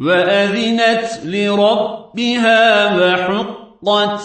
وأذنت لربها وحقت